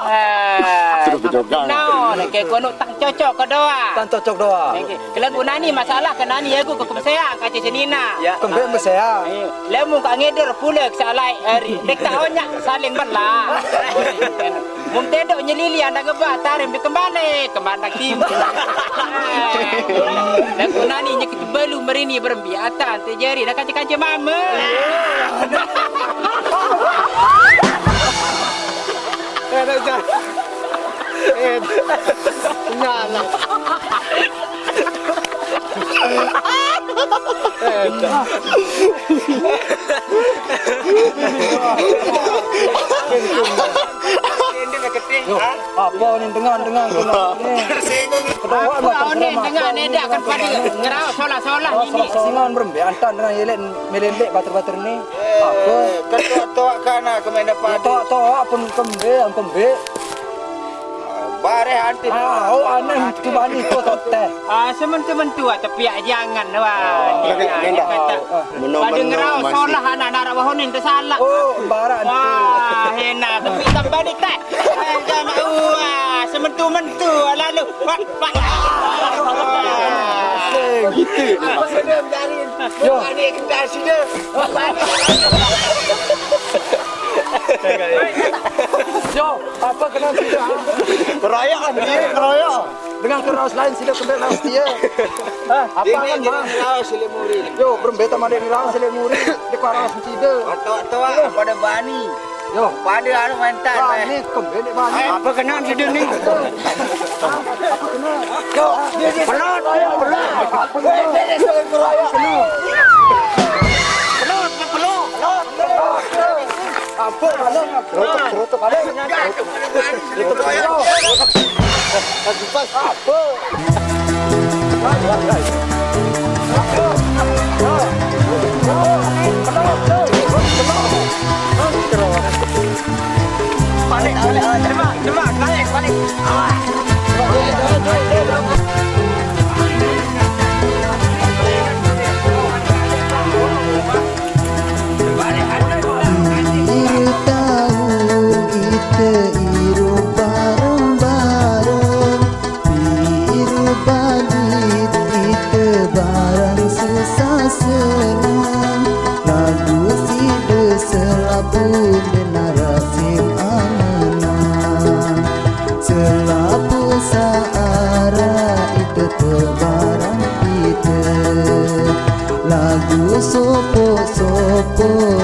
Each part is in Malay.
Ah, Terus berjogang. No, nak ke kono tang cocok ko doa. Tan cocok doa. Kalau guna ni masalah kena ni aku ke saya kaca senina. Ya. Kembali mesea. Lemu ka ngeder pula ke salai hari. Dek tak onyak saling bala. Mum tedok nyelili anda gebah tarim di kembali kembali tim. Dan guna ni nyek belu merini berembi atan terjadi nak kaca-kaca mama. Era já. É... Nada. É, tá. Apa ni dengar dengar kena ni. Kedua Apa ni dengar ni dah akan pada ngerau solah-solah ini. Singan berembe antan dengan yelet melelek bater-bater ni. Apa? Ketua tua kana kemenda padu. Tok tok pun kembe, ang kembe. Bare anti. Ah, oh aneh tu bani tu tok teh. Ah, sementu-mentu ah tapi ah, jangan wah. Lagi Jangan, minta. kata. Pada ngerau solah anak-anak wahon ni tersalah. Oh, barat tu. Wah, enak tapi tak balik tak. Jangan wah, sementu-mentu ah, lalu. Gitu. Apa dari Yo. Ni kita sini. Yo, apa kena sila? Kerayaan dia, kerayaan. Dengan keras lain sila kembe lain dia. Ah, apa kan kita bang? tahu selimuri. Yo, berembe tamah dia nirang sila muri. Dia keras tidak. Tua tua pada bani. Yo, Pada anu mentan. ah, ni kembe ni bani. Apa kena di ni? Apa kena? Yo, pelot, pelot. Apa kena? Ampun malam. Kerotok kerotok malam. Kerotok malam. Kerotok malam. Apa? Sopo-sopo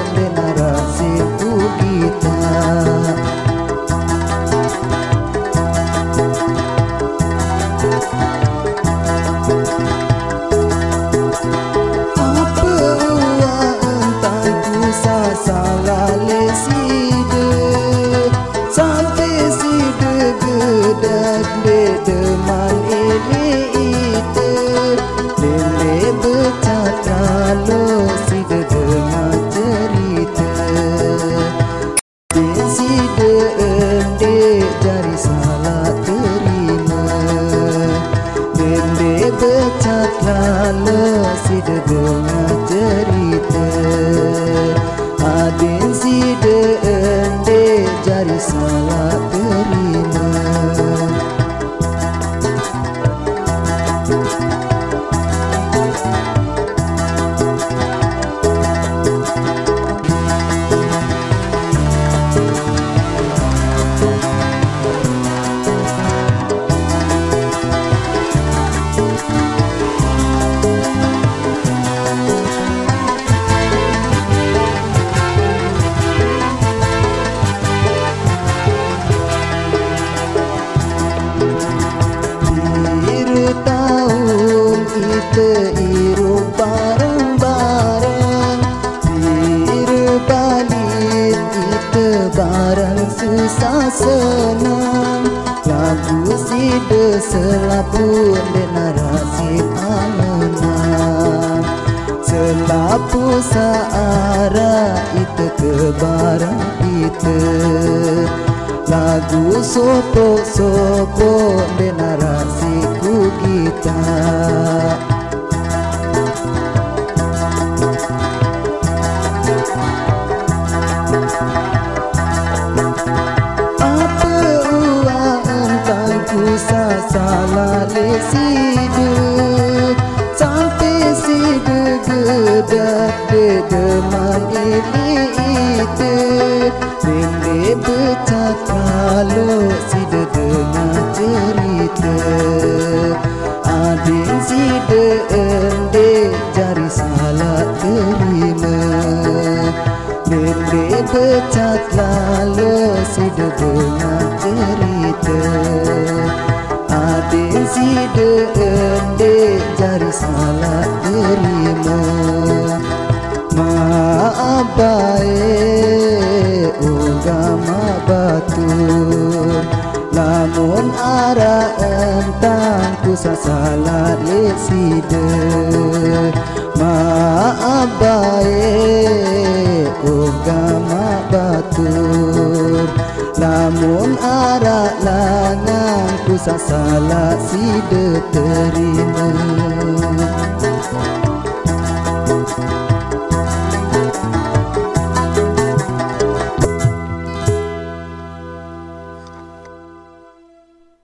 දෙන්දේ ජරිසාලා තෙරීම දෙන්දේ බචත්ලාල සිටගන චරිත ආදෙන් සිට එන්දේ ජරිසාලා තෙරීම senang. Lagu sida selapun denarasi angenang Selapu saara itu kebarang kita Lagu sopo-sopo denarasiku kita අර සිදදන චරිත ආදෙන් සිට එන්ඩේ ජරිසාලා තරීම මෙතේ පචත්ලාල සිදදන චරිත ආදෙන් සිට එන්ඩේ ජරිසාලා තරීම මා අබයේ leside Maaf baik agama batur Namun arah langang ku salah side terima